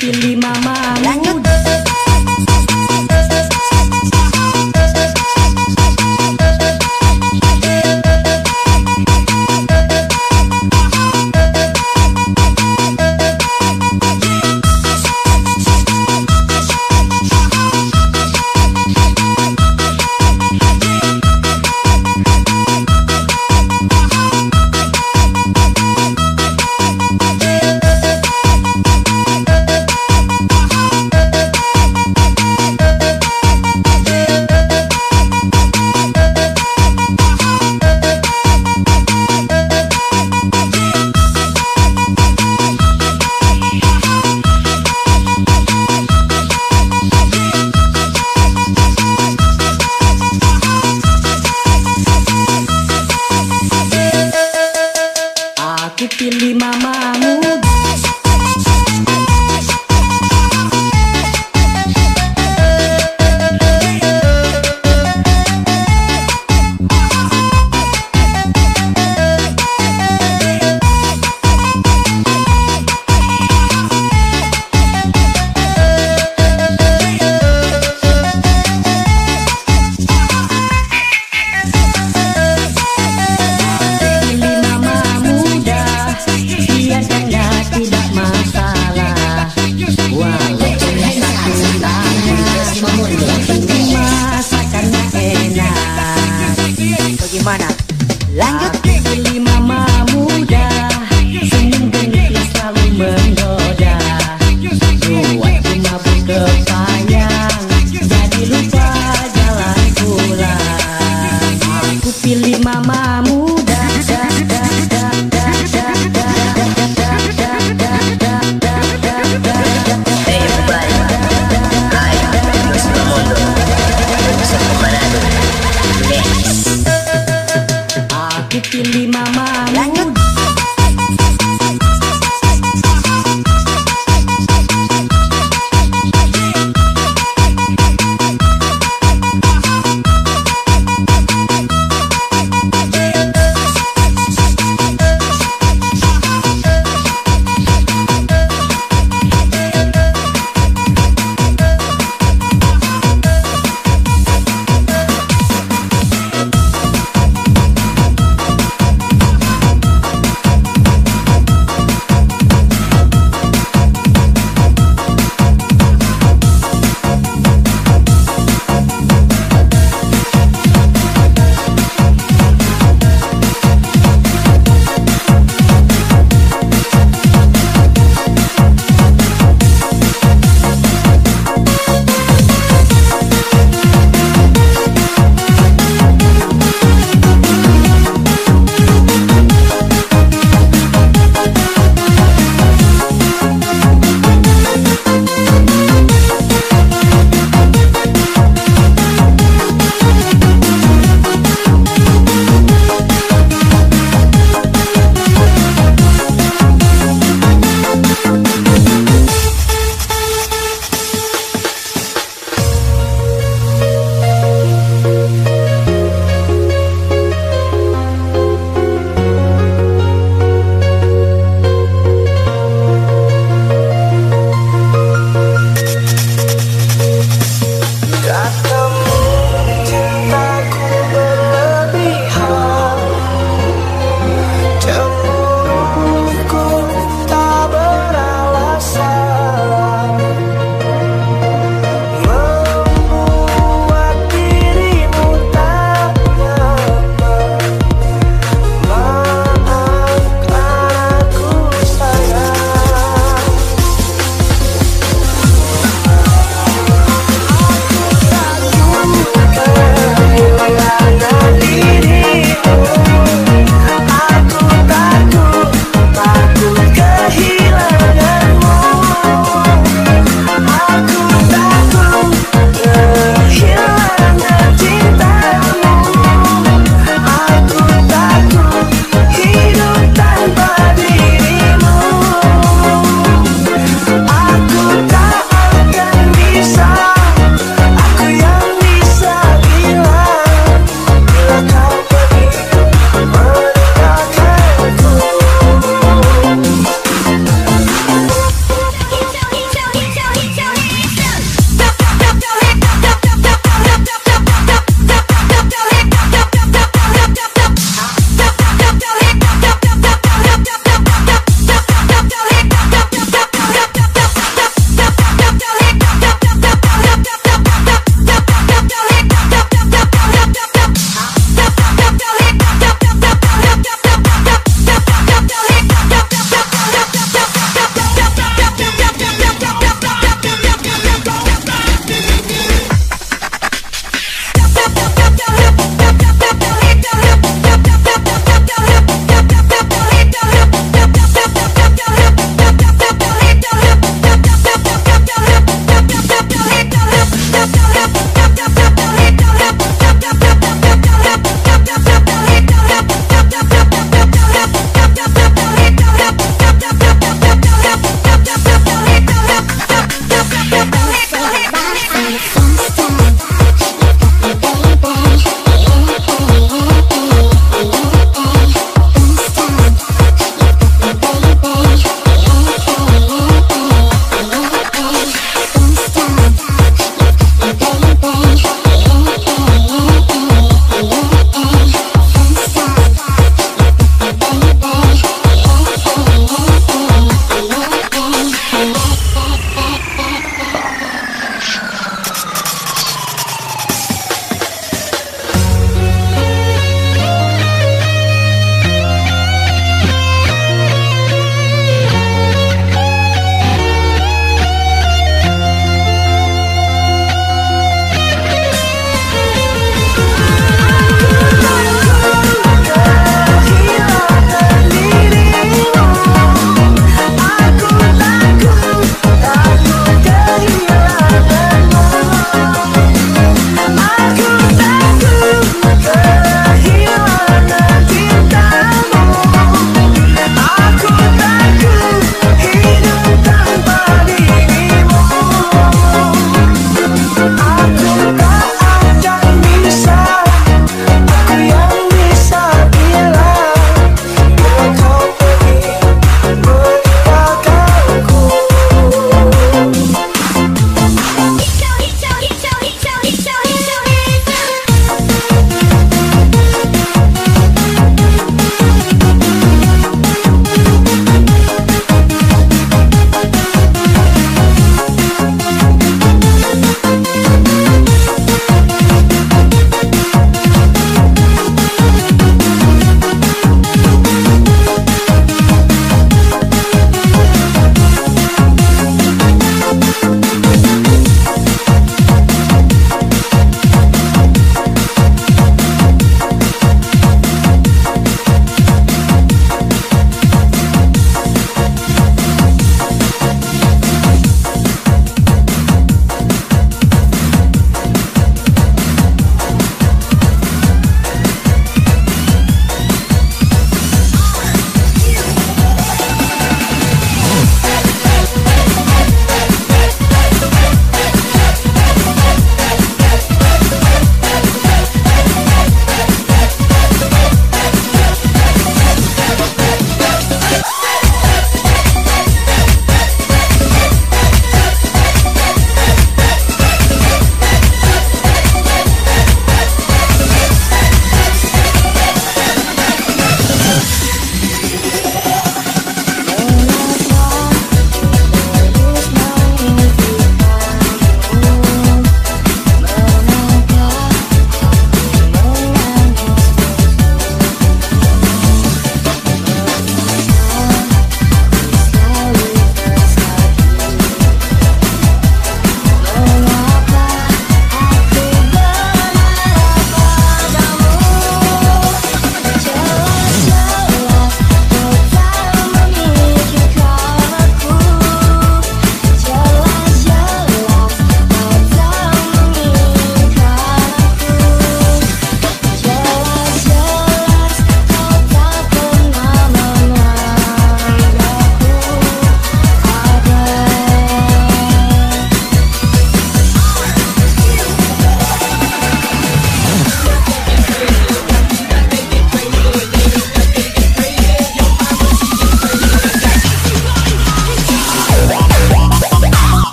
pilih mama